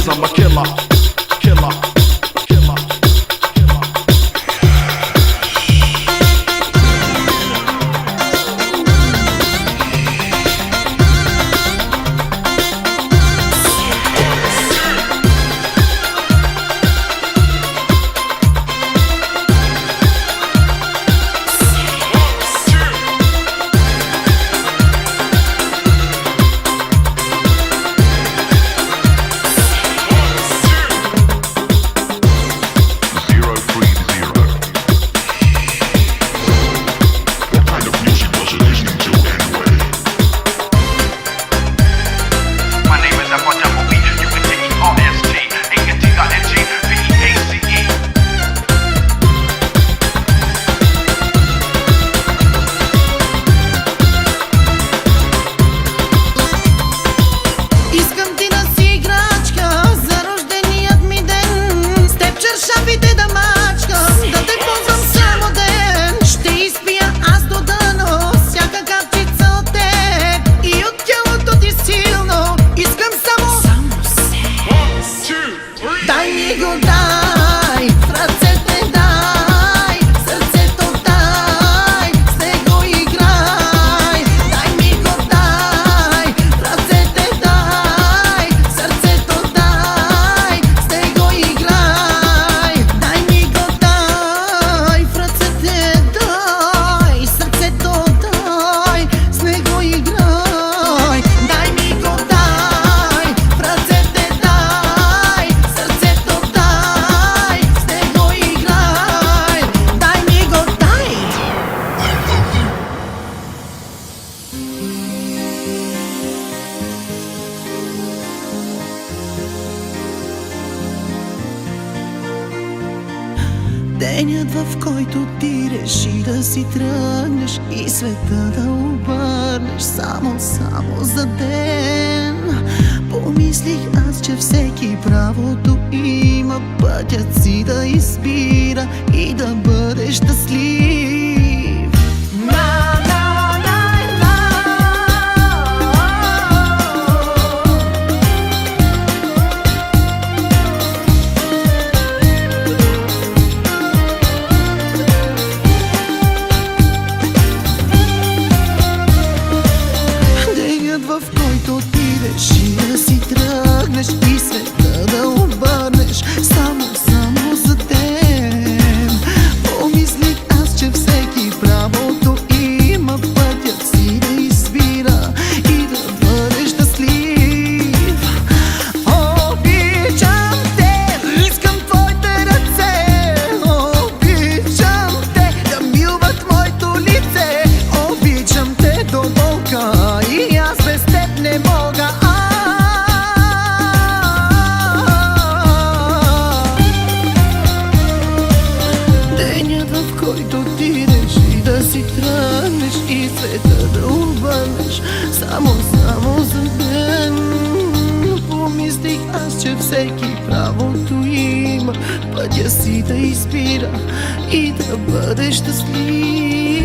Cause I'm a killer, killer. Денят в който ти реши да си тръгнеш И света да обърнеш само, само за ден. Помислих аз, че всеки правото има Пътят си да избира и да бъде щастлив и света да обърнеш Само, само за ден Помислих аз, че всеки правото има. Пътя си да избира и да бъде щастлив